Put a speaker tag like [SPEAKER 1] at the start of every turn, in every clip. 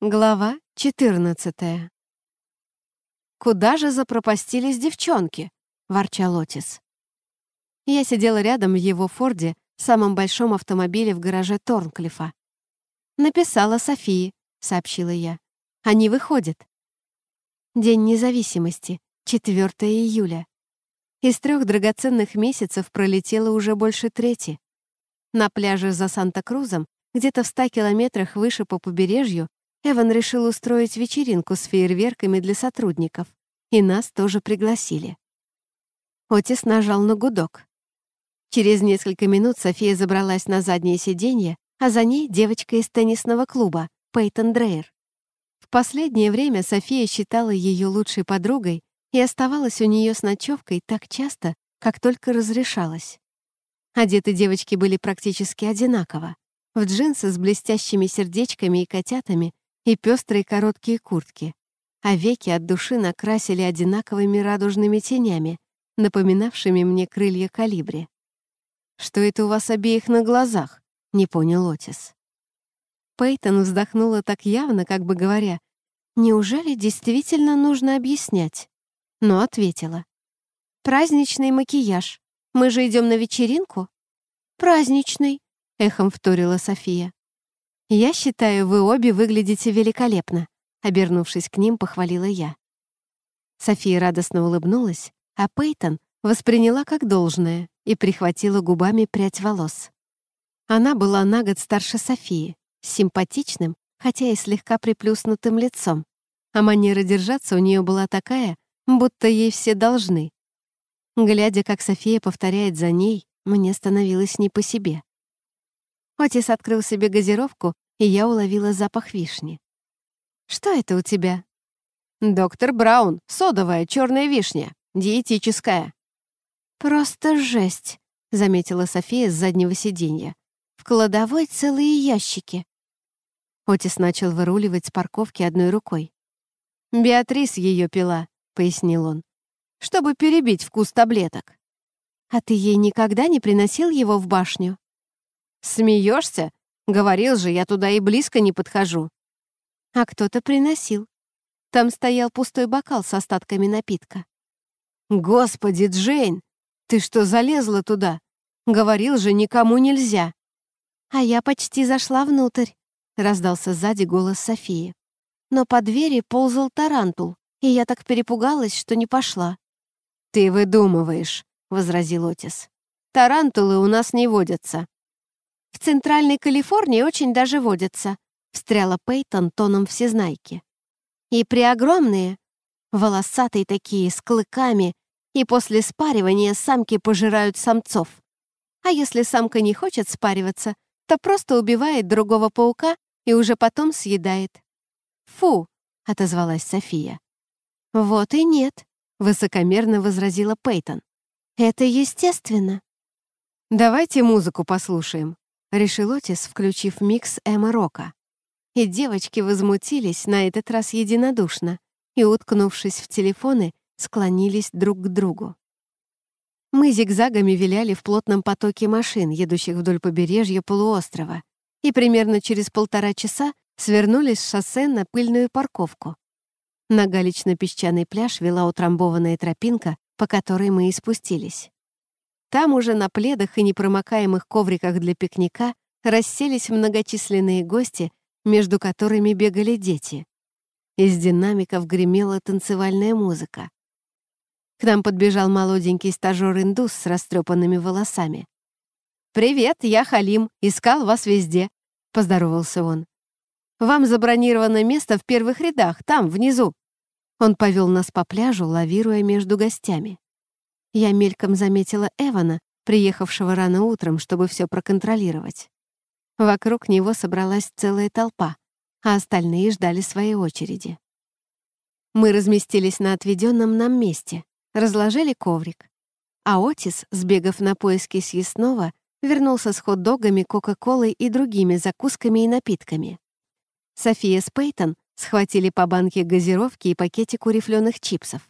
[SPEAKER 1] Глава 14 «Куда же запропастились девчонки?» — ворчал Отис. Я сидела рядом в его «Форде», самом большом автомобиле в гараже Торнклифа. «Написала Софии», — сообщила я. «Они выходят». День независимости, 4 июля. Из трех драгоценных месяцев пролетело уже больше трети. На пляже за Санта-Крузом, где-то в ста километрах выше по побережью, Эван решил устроить вечеринку с фейерверками для сотрудников, и нас тоже пригласили. Отис нажал на гудок. Через несколько минут София забралась на заднее сиденье, а за ней девочка из теннисного клуба, Пейтон Дрейер. В последнее время София считала ее лучшей подругой и оставалась у нее с ночевкой так часто, как только разрешалось. Одеты девочки были практически одинаково. В джинсы с блестящими сердечками и котятами и пестрые короткие куртки, а веки от души накрасили одинаковыми радужными тенями, напоминавшими мне крылья калибри. «Что это у вас обеих на глазах?» — не понял Отис. Пейтон вздохнула так явно, как бы говоря, «Неужели действительно нужно объяснять?» Но ответила. «Праздничный макияж. Мы же идем на вечеринку?» «Праздничный», — эхом вторила София. «Я считаю, вы обе выглядите великолепно», — обернувшись к ним, похвалила я. София радостно улыбнулась, а Пейтон восприняла как должное и прихватила губами прядь волос. Она была на год старше Софии, с симпатичным, хотя и слегка приплюснутым лицом, а манера держаться у нее была такая, будто ей все должны. Глядя, как София повторяет за ней, мне становилось не по себе. Отис открыл себе газировку, и я уловила запах вишни. «Что это у тебя?» «Доктор Браун, содовая черная вишня, диетическая».
[SPEAKER 2] «Просто жесть», — заметила София с заднего сиденья. «В кладовой целые ящики».
[SPEAKER 1] Отис начал выруливать с парковки одной рукой. «Беатрис ее пила», — пояснил он, — «чтобы перебить вкус таблеток».
[SPEAKER 2] «А ты ей никогда не приносил его в башню?»
[SPEAKER 1] Смеешься? Говорил же, я туда и близко не подхожу.
[SPEAKER 2] А кто-то приносил. Там стоял пустой бокал с остатками напитка.
[SPEAKER 1] Господи, Джейн, ты что, залезла туда? Говорил же, никому нельзя.
[SPEAKER 2] А я почти зашла внутрь, раздался сзади голос Софии. Но по двери ползал тарантул, и я так перепугалась, что не пошла.
[SPEAKER 1] «Ты выдумываешь», — возразил Отис. «Тарантулы у нас не водятся.
[SPEAKER 2] В Центральной Калифорнии очень даже водятся», — встряла Пейтон тоном всезнайки. «И преогромные, волосатые такие, с клыками, и после спаривания самки пожирают самцов. А если самка не хочет спариваться, то просто убивает другого паука и уже потом съедает». «Фу!» — отозвалась София. «Вот и нет», —
[SPEAKER 1] высокомерно возразила Пейтон.
[SPEAKER 2] «Это естественно».
[SPEAKER 1] «Давайте музыку послушаем», — решил Отис, включив микс Эмма Рока. И девочки возмутились на этот раз единодушно и, уткнувшись в телефоны, склонились друг к другу. Мы зигзагами виляли в плотном потоке машин, едущих вдоль побережья полуострова, и примерно через полтора часа свернули с шоссе на пыльную парковку. На галечно-песчаный пляж вела утрамбованная тропинка, по которой мы и спустились. Там уже на пледах и непромокаемых ковриках для пикника расселись многочисленные гости, между которыми бегали дети. Из динамиков гремела танцевальная музыка. К нам подбежал молоденький стажер индус с растрепанными волосами. «Привет, я Халим, искал вас везде», — поздоровался он. «Вам забронировано место в первых рядах, там, внизу». Он повел нас по пляжу, лавируя между гостями я мельком заметила Эвана, приехавшего рано утром, чтобы все проконтролировать. Вокруг него собралась целая толпа, а остальные ждали своей очереди. Мы разместились на отведенном нам месте, разложили коврик. А Отис, сбегав на поиски съестного, вернулся с хот-догами, кока-колой и другими закусками и напитками. София с Пейтон схватили по банке газировки и пакетику рифленых чипсов.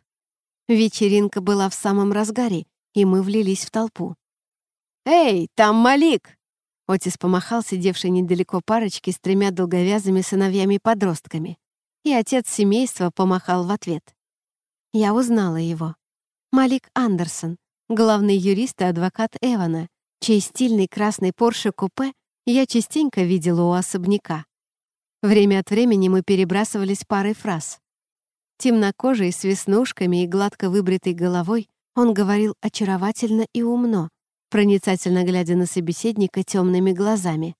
[SPEAKER 1] Вечеринка была в самом разгаре, и мы влились в толпу. «Эй, там Малик!» Отис помахал сидевшей недалеко парочке с тремя долговязыми сыновьями-подростками, и отец семейства помахал в ответ. Я узнала его. Малик Андерсон, главный юрист и адвокат Эвана, чей стильный красный Порше-купе я частенько видела у особняка. Время от времени мы перебрасывались парой фраз. Темнокожий, с веснушками и гладко выбритой головой, он говорил очаровательно и умно, проницательно глядя на собеседника темными глазами.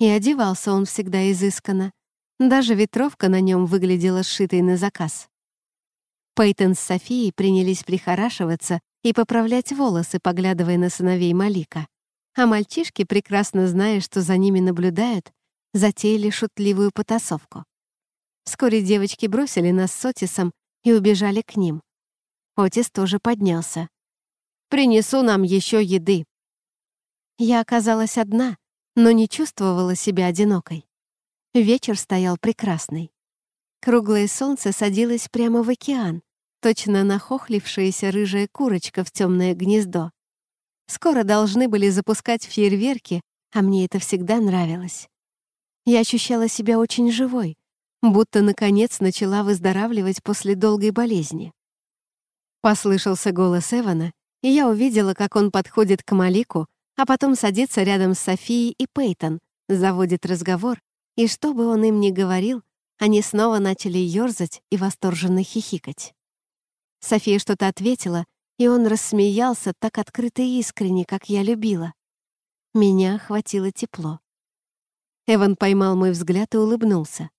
[SPEAKER 1] И одевался он всегда изысканно. Даже ветровка на нем выглядела сшитой на заказ. Пейтон с Софией принялись прихорашиваться и поправлять волосы, поглядывая на сыновей Малика. А мальчишки, прекрасно зная, что за ними наблюдают, затеяли шутливую потасовку. Вскоре девочки бросили нас с Отисом и убежали к ним. Отис тоже поднялся. «Принесу нам еще еды». Я оказалась одна, но не чувствовала себя одинокой. Вечер стоял прекрасный. Круглое солнце садилось прямо в океан, точно нахохлившаяся рыжая курочка в темное гнездо. Скоро должны были запускать фейерверки, а мне это всегда нравилось. Я ощущала себя очень живой, будто, наконец, начала выздоравливать после долгой болезни. Послышался голос Эвана, и я увидела, как он подходит к Малику, а потом садится рядом с Софией и Пейтон, заводит разговор, и что бы он им ни говорил, они снова начали ёрзать и восторженно хихикать. София что-то ответила, и он рассмеялся так открыто и искренне, как я любила. Меня охватило тепло. Эван поймал мой взгляд и улыбнулся.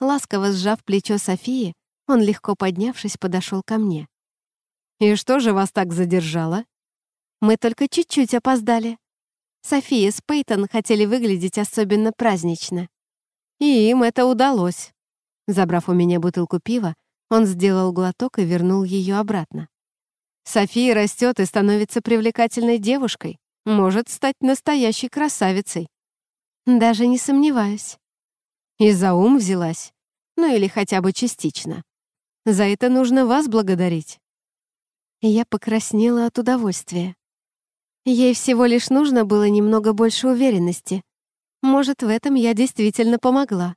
[SPEAKER 1] Ласково сжав плечо Софии, он, легко поднявшись, подошел ко мне. «И что же вас так задержало?» «Мы только чуть-чуть опоздали. София с Пейтон хотели выглядеть особенно празднично. И им это удалось». Забрав у меня бутылку пива, он сделал глоток и вернул ее обратно. «София растет и становится привлекательной девушкой. Может стать настоящей красавицей». «Даже не сомневаюсь». И за ум взялась. Ну или хотя бы частично. За это нужно вас благодарить. Я покраснела от удовольствия. Ей всего лишь нужно было немного больше уверенности. Может, в этом я действительно помогла.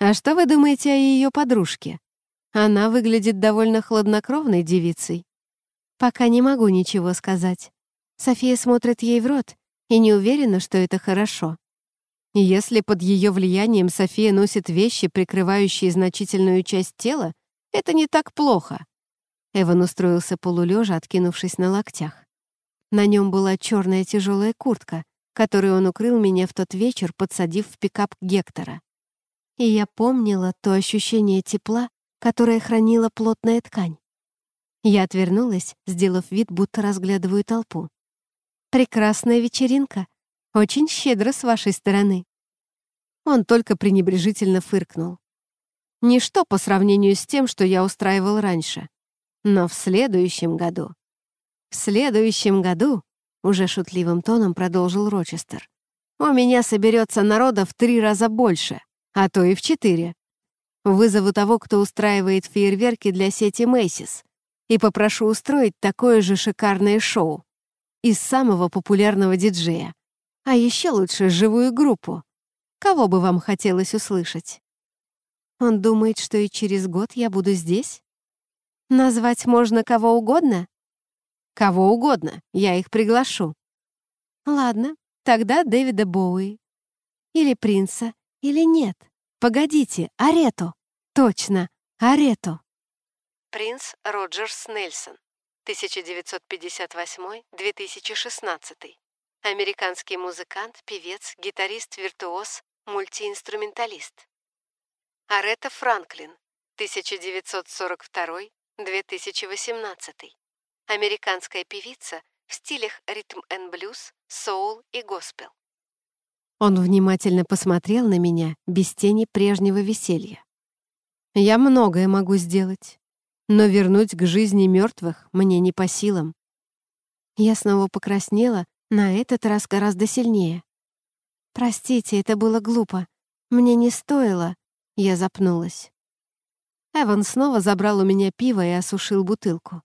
[SPEAKER 1] А что вы думаете о ее подружке? Она выглядит довольно хладнокровной девицей. Пока не могу ничего сказать. София смотрит ей в рот и не уверена, что это хорошо. Если под ее влиянием София носит вещи, прикрывающие значительную часть тела, это не так плохо. Эван устроился полулежа, откинувшись на локтях. На нем была черная тяжелая куртка, которую он укрыл меня в тот вечер, подсадив в пикап Гектора. И я помнила то ощущение тепла, которое хранила плотная ткань. Я отвернулась, сделав вид, будто разглядываю толпу. «Прекрасная вечеринка», очень щедро с вашей стороны. Он только пренебрежительно фыркнул. Ничто по сравнению с тем, что я устраивал раньше. Но в следующем году... В следующем году, уже шутливым тоном продолжил Рочестер, у меня соберется народа в три раза больше, а то и в четыре. Вызову того, кто устраивает фейерверки для сети Мейсис, и попрошу устроить такое же шикарное шоу из самого популярного диджея, а еще лучше живую группу. Кого бы вам хотелось услышать? Он думает, что и через год я буду здесь? Назвать можно кого угодно? Кого угодно, я их приглашу. Ладно, тогда Дэвида Боуи. Или принца, или нет. Погодите, Арету. Точно, Арету. Принц Роджерс Нельсон, 1958-2016. Американский музыкант, певец, гитарист-виртуоз, мультиинструменталист. Арета Франклин, 1942-2018. Американская певица в стилях ритм-н-блюз, соул и госпел. Он внимательно посмотрел на меня без тени прежнего веселья. «Я многое могу сделать, но вернуть к жизни мертвых мне не по силам». Я снова покраснела, на этот раз гораздо сильнее. «Простите, это было глупо. Мне не стоило». Я запнулась. Эван снова забрал у меня пиво и осушил бутылку.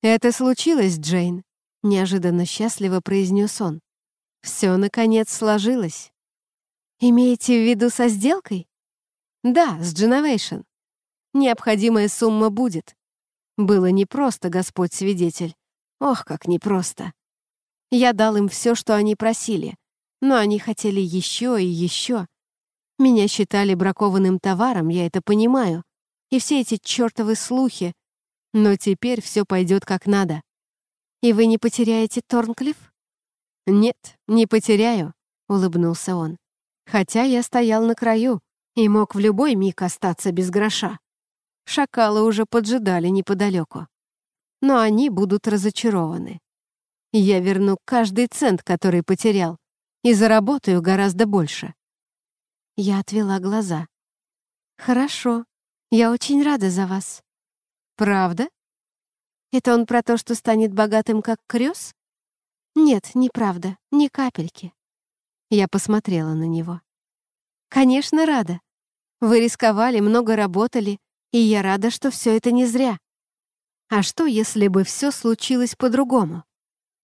[SPEAKER 1] «Это случилось, Джейн», — неожиданно счастливо произнес он. «Все, наконец, сложилось».
[SPEAKER 2] «Имеете в виду со сделкой?»
[SPEAKER 1] «Да, с Дженовейшн. Необходимая сумма будет. Было непросто, Господь свидетель. Ох, как непросто. Я дал им все, что они просили, но они хотели еще и еще. Меня считали бракованным товаром, я это понимаю. И все эти чертовы слухи. Но теперь все пойдет как надо.
[SPEAKER 2] И вы не потеряете Торнклифф?
[SPEAKER 1] Нет, не потеряю, улыбнулся он. Хотя я стоял на краю и мог в любой миг остаться без гроша. Шакалы уже поджидали неподалеку. Но они будут разочарованы. Я верну каждый цент, который потерял, и заработаю гораздо больше.
[SPEAKER 2] Я отвела глаза. «Хорошо. Я очень рада за вас».
[SPEAKER 1] «Правда?»
[SPEAKER 2] «Это он про то, что станет богатым, как крёс?» «Нет, неправда. Ни капельки».
[SPEAKER 1] Я посмотрела на него.
[SPEAKER 2] «Конечно, рада. Вы рисковали, много работали, и я рада, что все это не зря.
[SPEAKER 1] А что, если бы все случилось по-другому?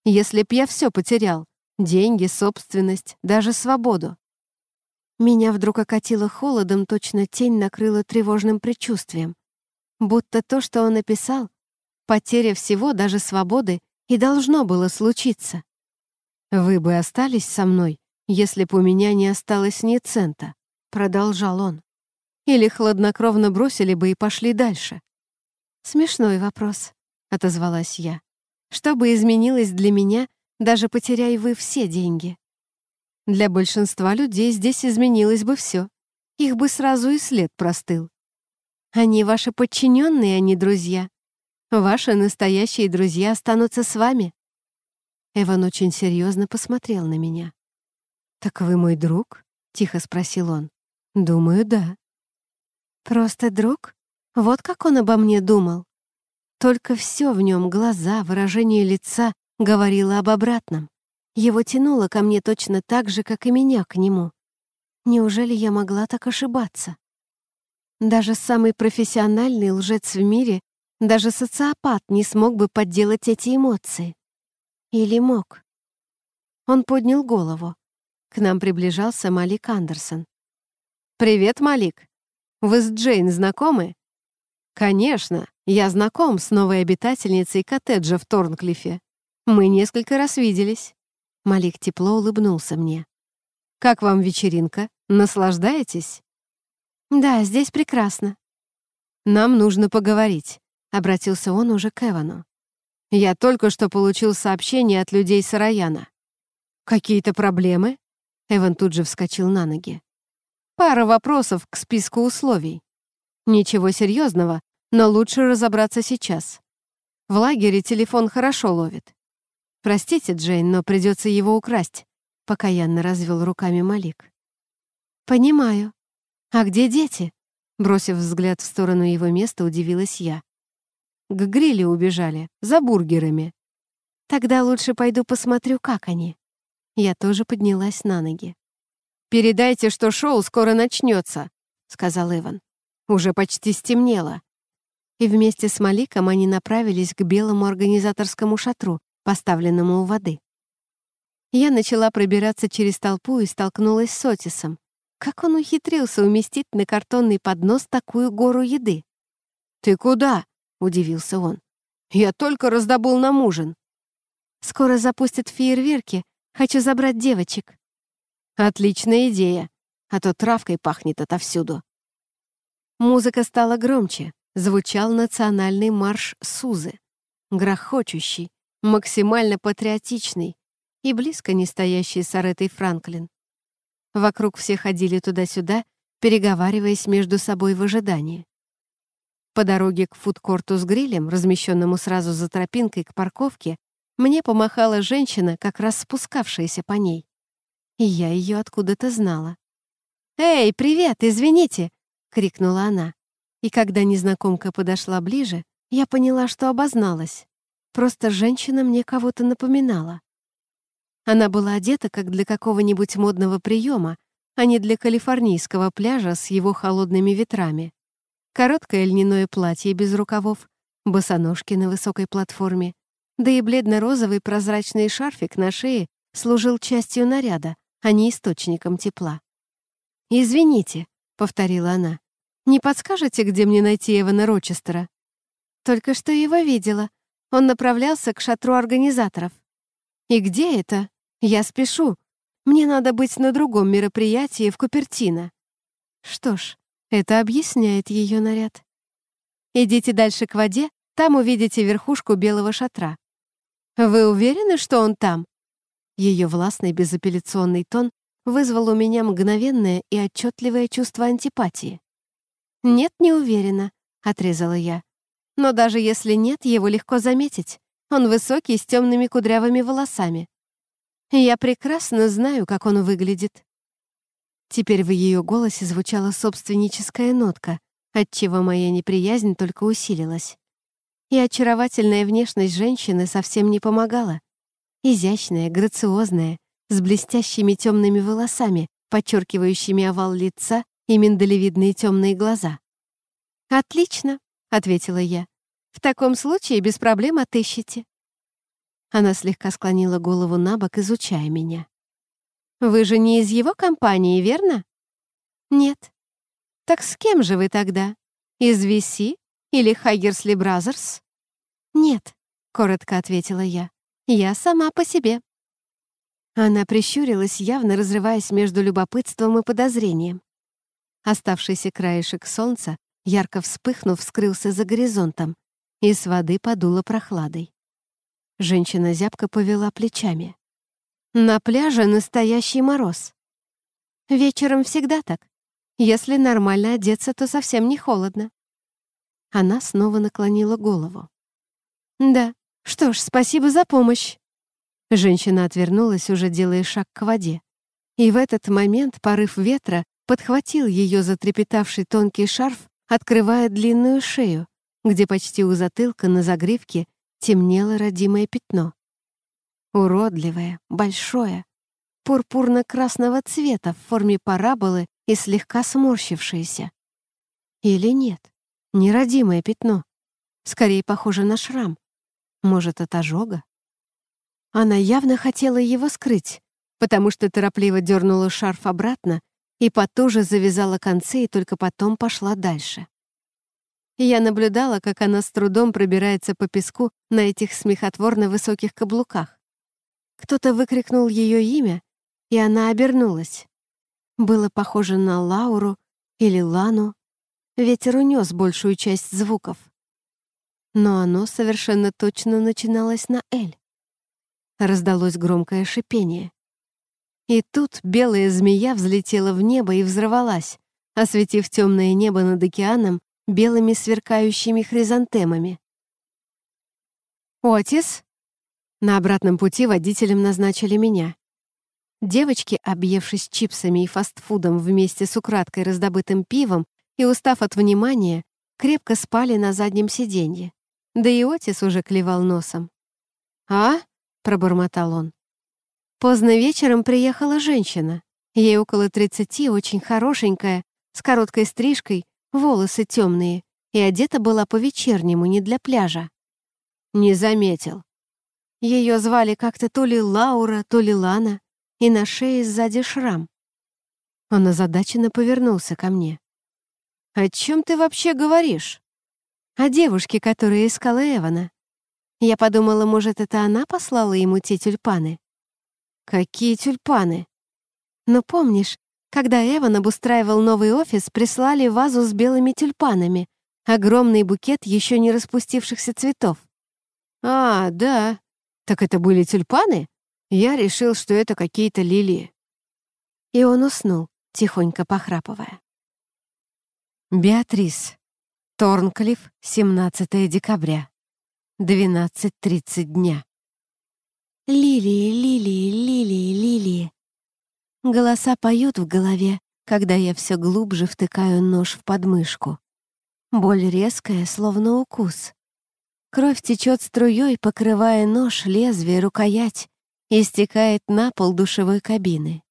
[SPEAKER 1] Если б я все потерял — деньги, собственность, даже свободу.
[SPEAKER 2] Меня вдруг окатило холодом, точно тень накрыла тревожным предчувствием. Будто то, что он описал, потеря всего, даже свободы, и должно было случиться.
[SPEAKER 1] «Вы бы остались со мной, если бы у меня не осталось ни цента», — продолжал он. «Или хладнокровно бросили бы и пошли дальше?»
[SPEAKER 2] «Смешной вопрос», — отозвалась я. Что бы изменилось для меня, даже потеряй вы все деньги?
[SPEAKER 1] Для большинства людей здесь изменилось бы все. Их бы сразу и след простыл.
[SPEAKER 2] Они ваши подчиненные, а не друзья. Ваши настоящие друзья останутся с вами.
[SPEAKER 1] Эван очень серьезно посмотрел на меня. «Так вы мой друг?» — тихо спросил он. «Думаю, да».
[SPEAKER 2] «Просто друг? Вот как он обо мне думал?» Только все в нем, глаза, выражение лица, говорило об обратном. Его тянуло ко мне точно так же, как и меня к нему. Неужели я могла так ошибаться? Даже самый профессиональный лжец в мире, даже социопат не смог бы подделать эти эмоции. Или мог? Он поднял голову. К нам приближался Малик Андерсон.
[SPEAKER 1] «Привет, Малик. Вы с Джейн знакомы?» «Конечно. Я знаком с новой обитательницей коттеджа в Торнклифе. Мы несколько раз виделись».
[SPEAKER 2] Малик тепло улыбнулся мне.
[SPEAKER 1] «Как вам вечеринка? Наслаждаетесь?»
[SPEAKER 2] «Да, здесь прекрасно».
[SPEAKER 1] «Нам нужно поговорить», — обратился он уже к Эвану. «Я только что получил сообщение от людей Сараяна». «Какие-то проблемы?» Эван тут же вскочил на ноги. «Пара вопросов к списку условий. Ничего серьезного, но лучше разобраться сейчас. В лагере телефон хорошо ловит. Простите, Джейн, но придется его украсть, покаянно развел руками Малик.
[SPEAKER 2] Понимаю. А где дети?
[SPEAKER 1] Бросив взгляд в сторону его места, удивилась я. К гриле убежали, за бургерами.
[SPEAKER 2] Тогда лучше пойду посмотрю, как они. Я тоже поднялась на ноги.
[SPEAKER 1] «Передайте, что шоу скоро начнется», — сказал Иван. «Уже почти стемнело
[SPEAKER 2] и вместе с Маликом они направились к белому организаторскому шатру, поставленному у воды. Я начала пробираться через толпу и столкнулась с Отисом. Как он ухитрился уместить на картонный поднос такую гору еды?
[SPEAKER 1] «Ты куда?» — удивился он. «Я только раздобыл нам ужин».
[SPEAKER 2] «Скоро запустят фейерверки. Хочу забрать девочек».
[SPEAKER 1] «Отличная идея, а то травкой пахнет отовсюду». Музыка стала громче, звучал национальный марш Сузы, грохочущий, максимально патриотичный и близко не стоящий с Аретой Франклин. Вокруг все ходили туда-сюда, переговариваясь между собой в ожидании. По дороге к фудкорту с грилем, размещенному сразу за тропинкой к парковке, мне помахала женщина, как раз спускавшаяся по ней. И я ее откуда-то знала. «Эй, привет, извините!» — крикнула она. И когда незнакомка подошла ближе, я поняла, что обозналась. Просто женщина мне кого-то напоминала. Она была одета как для какого-нибудь модного приема, а не для калифорнийского пляжа с его холодными ветрами. Короткое льняное платье без рукавов, босоножки на высокой платформе, да и бледно-розовый прозрачный шарфик на шее служил частью наряда, а не источником тепла. «Извините», — повторила она, не подскажете, где мне найти Эвана Рочестера? Только что его видела. Он направлялся к шатру организаторов. И где это? Я спешу. Мне надо быть на другом мероприятии в Купертино. Что ж, это объясняет ее наряд. Идите дальше к воде, там увидите верхушку белого шатра. Вы уверены, что он там? Ее властный безапелляционный тон вызвал у меня мгновенное и отчетливое чувство антипатии. «Нет, не уверена», — отрезала я. «Но даже если нет, его легко заметить. Он высокий, с темными кудрявыми волосами. Я прекрасно знаю, как он выглядит». Теперь в ее голосе звучала собственническая нотка, отчего моя неприязнь только усилилась. И очаровательная внешность женщины совсем не помогала. Изящная, грациозная, с блестящими темными волосами, подчеркивающими овал лица и миндалевидные темные глаза. «Отлично», — ответила я. «В таком случае без проблем отыщете». Она слегка склонила голову на бок, изучая меня. «Вы же не из его компании, верно?» «Нет». «Так с кем же вы тогда? Из VC или Хайгерсли Бразерс?» «Нет», — коротко ответила я. «Я сама по себе». Она прищурилась, явно разрываясь между любопытством и подозрением. Оставшийся краешек солнца, ярко вспыхнув, скрылся за горизонтом, и с воды подуло прохладой. Женщина зябко повела плечами. «На пляже настоящий мороз. Вечером всегда так. Если нормально одеться, то совсем не холодно». Она снова наклонила голову. «Да, что ж, спасибо за помощь». Женщина отвернулась, уже делая шаг к воде. И в этот момент порыв ветра подхватил ее затрепетавший тонкий шарф, открывая длинную шею, где почти у затылка на загривке темнело родимое пятно. Уродливое, большое, пурпурно-красного цвета в форме параболы и слегка сморщившееся. Или нет, неродимое пятно. Скорее похоже на шрам. Может, от ожога? Она явно хотела его скрыть, потому что торопливо дернула шарф обратно и потуже завязала концы и только потом пошла дальше. Я наблюдала, как она с трудом пробирается по песку на этих смехотворно высоких каблуках. Кто-то выкрикнул ее имя, и она обернулась. Было похоже на Лауру или Лану. Ветер унес большую часть звуков. Но оно совершенно точно начиналось на «Эль». Раздалось громкое шипение. И тут белая змея взлетела в небо и взорвалась, осветив темное небо над океаном белыми сверкающими хризантемами. «Отис?» На обратном пути водителем назначили меня. Девочки, объевшись чипсами и фастфудом вместе с украдкой раздобытым пивом и устав от внимания, крепко спали на заднем сиденье. Да и Отис уже клевал носом. «А?» — пробормотал он. Поздно вечером приехала женщина. Ей около 30, очень хорошенькая, с короткой стрижкой, волосы темные, и одета была по-вечернему, не для пляжа. Не заметил. Ее звали как-то то ли Лаура, то ли Лана, и на шее сзади шрам. Он озадаченно повернулся ко мне. «О чем ты вообще говоришь?» «О девушке, которая искала Эвана. Я подумала, может, это она послала ему те тюльпаны?» Какие тюльпаны! Но помнишь, когда Эван обустраивал новый офис, прислали вазу с белыми тюльпанами, огромный букет еще не распустившихся цветов. А, да. Так это были тюльпаны? Я решил, что это какие-то лилии. И он уснул, тихонько похрапывая. Беатрис. Торнклифф, 17 декабря. 12.30 дня. Лилии, лилии, лилии, лилии. Голоса поют в голове, когда я все глубже втыкаю нож в подмышку. Боль резкая, словно укус. Кровь течет струей, покрывая нож, лезвие, рукоять, и стекает на пол душевой кабины.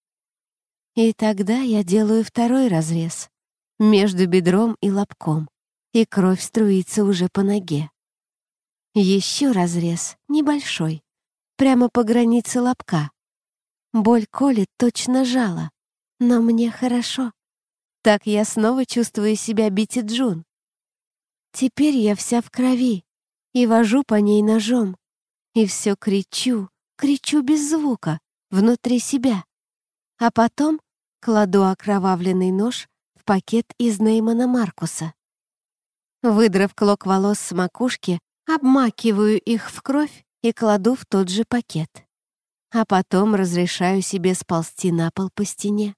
[SPEAKER 1] И тогда я делаю второй разрез между бедром и лобком, и кровь струится уже по ноге. Еще разрез, небольшой, прямо по границе лобка.
[SPEAKER 2] Боль колит точно жало, но мне хорошо. Так я снова чувствую себя Бити Джун. Теперь я вся в крови и вожу по ней ножом. И все кричу, кричу без звука, внутри себя. А потом кладу окровавленный нож в пакет из Неймана Маркуса. Выдрав клок волос с макушки, обмакиваю их в кровь и кладу в тот же пакет. А потом разрешаю себе сползти на пол по стене.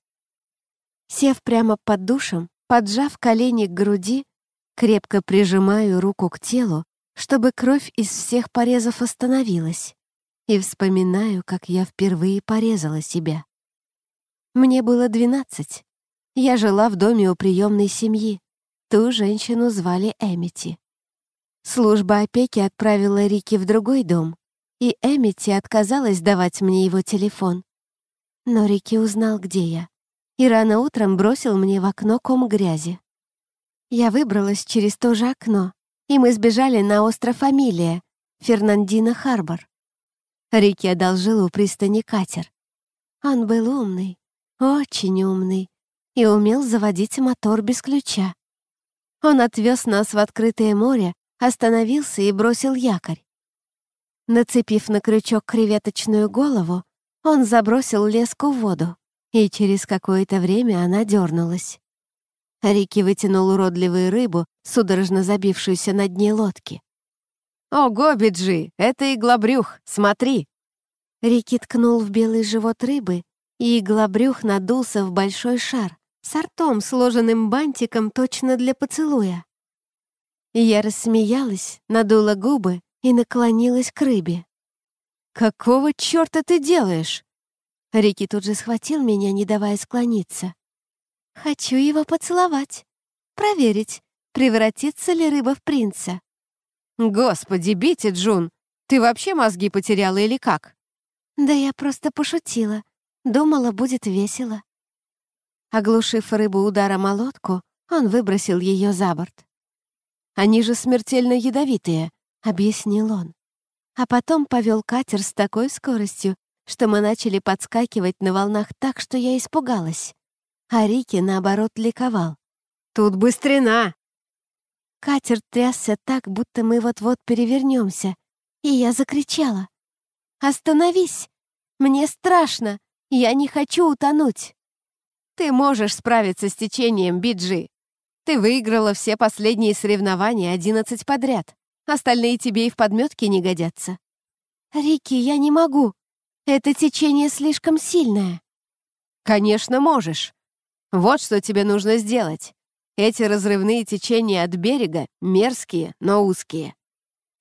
[SPEAKER 2] Сев прямо под душем, поджав колени к груди, крепко прижимаю руку к телу, чтобы кровь из всех порезов остановилась, и вспоминаю, как я впервые порезала себя. Мне было двенадцать. Я жила в доме у приемной семьи. Ту женщину звали Эмити. Служба опеки отправила Рики в другой дом, и Эмити отказалась давать мне его телефон. Но Рики узнал, где я, и рано утром бросил мне в окно ком грязи. Я выбралась через то же окно, и мы сбежали на остров Амилия, Фернандино Харбор. Рики одолжил у пристани катер. Он был умный, очень умный, и умел заводить мотор без ключа. Он отвез нас в открытое море, остановился и бросил якорь. Нацепив на крючок креветочную голову, он забросил леску в воду, и через какое-то время она дернулась. Рики вытянул уродливую рыбу, судорожно забившуюся на дне лодки.
[SPEAKER 1] «Ого, Биджи, это иглобрюх, смотри!»
[SPEAKER 2] Рики ткнул в белый живот рыбы, и иглобрюх надулся в большой шар с артом, сложенным бантиком точно для поцелуя. И Я рассмеялась, надула губы и наклонилась к рыбе.
[SPEAKER 1] «Какого черта ты делаешь?»
[SPEAKER 2] Рики тут же схватил меня, не давая склониться. «Хочу его поцеловать. Проверить, превратится ли рыба в принца».
[SPEAKER 1] «Господи, бейте, Джун! Ты вообще мозги потеряла или как?»
[SPEAKER 2] «Да я просто пошутила. Думала, будет весело». Оглушив рыбу ударом о лодку, он выбросил ее за борт.
[SPEAKER 1] Они же смертельно ядовитые», —
[SPEAKER 2] объяснил он. А потом повел катер с такой скоростью, что мы начали подскакивать на волнах так, что я испугалась. А Рики, наоборот, ликовал.
[SPEAKER 1] «Тут быстрена!»
[SPEAKER 2] Катер трясся так, будто мы вот-вот перевернемся, и я закричала. «Остановись! Мне страшно! Я не хочу утонуть!»
[SPEAKER 1] «Ты можешь справиться с течением, Биджи!» Ты выиграла все последние соревнования, одиннадцать подряд. Остальные тебе и в подметке не годятся.
[SPEAKER 2] Рики, я не могу. Это течение слишком сильное.
[SPEAKER 1] Конечно, можешь. Вот что тебе нужно сделать. Эти разрывные течения от берега мерзкие, но узкие.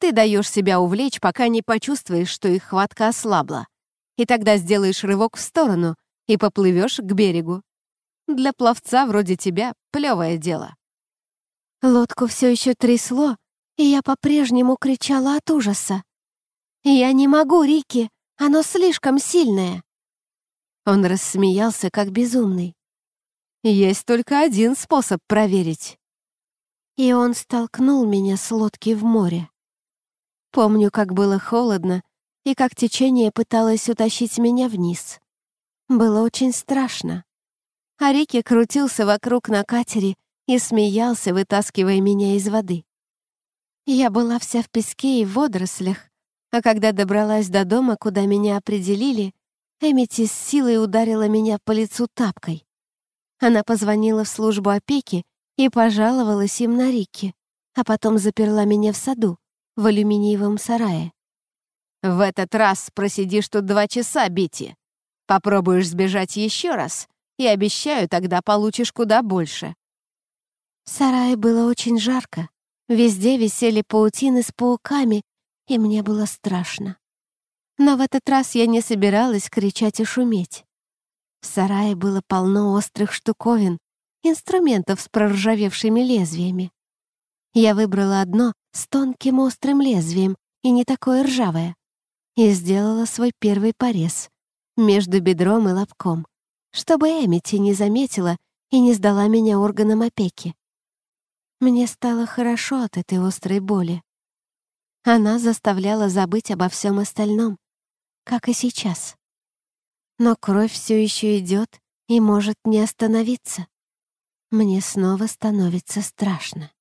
[SPEAKER 1] Ты даешь себя увлечь, пока не почувствуешь, что их хватка ослабла. И тогда сделаешь рывок в сторону и поплывешь к берегу. Для пловца вроде тебя плевое дело.
[SPEAKER 2] Лодку все еще трясло, и я по-прежнему кричала от ужаса. «Я не могу, Рики! Оно слишком сильное!» Он рассмеялся, как безумный.
[SPEAKER 1] «Есть только один способ проверить!»
[SPEAKER 2] И он столкнул меня с лодки в море. Помню, как было холодно и как течение пыталось утащить меня вниз. Было очень страшно. А Рики крутился вокруг на катере и смеялся, вытаскивая меня из воды. Я была вся в песке и в водорослях, а когда добралась до дома, куда меня определили, Эмити с силой ударила меня по лицу тапкой. Она позвонила в службу опеки и пожаловалась им на Рикки, а потом заперла меня в саду, в алюминиевом сарае.
[SPEAKER 1] «В этот раз просидишь тут два часа, Бити. Попробуешь сбежать еще раз, и, обещаю, тогда получишь куда больше».
[SPEAKER 2] В сарае было очень жарко. Везде висели паутины с пауками, и мне было страшно. Но в этот раз я не собиралась кричать и шуметь. В сарае было полно острых штуковин, инструментов с проржавевшими лезвиями. Я выбрала одно с тонким острым лезвием и не такое ржавое, и сделала свой первый порез между бедром и лобком, чтобы Эмити не заметила и не сдала меня органам опеки. Мне стало хорошо от этой острой боли. Она заставляла забыть обо всем остальном, как и сейчас. Но кровь все еще идет и может не остановиться. Мне снова становится страшно.